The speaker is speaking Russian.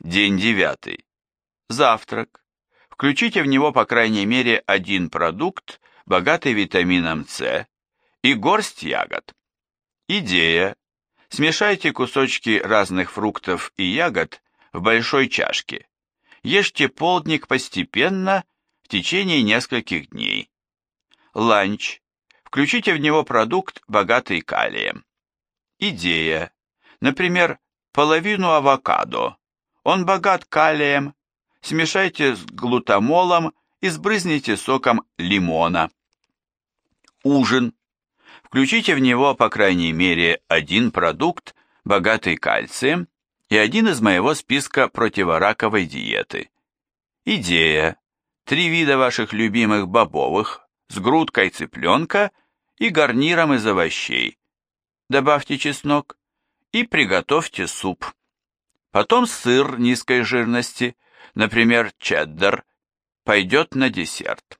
День девятый. Завтрак. Включите в него по крайней мере один продукт, богатый витамином С, и горсть ягод. Идея. Смешайте кусочки разных фруктов и ягод в большой чашке. Ешьте полдник постепенно в течение нескольких дней. Ланч. Включите в него продукт, богатый калием. Идея. Например, половину авокадо. Он богат калием. Смешайте с глутамолом и сбрызните соком лимона. Ужин. Включите в него, по крайней мере, один продукт, богатый кальцием, и один из моего списка противораковой диеты. Идея. Три вида ваших любимых бобовых с грудкой цыпленка и гарниром из овощей. Добавьте чеснок и приготовьте суп. Потом сыр низкой жирности, например, чеддер, пойдет на десерт.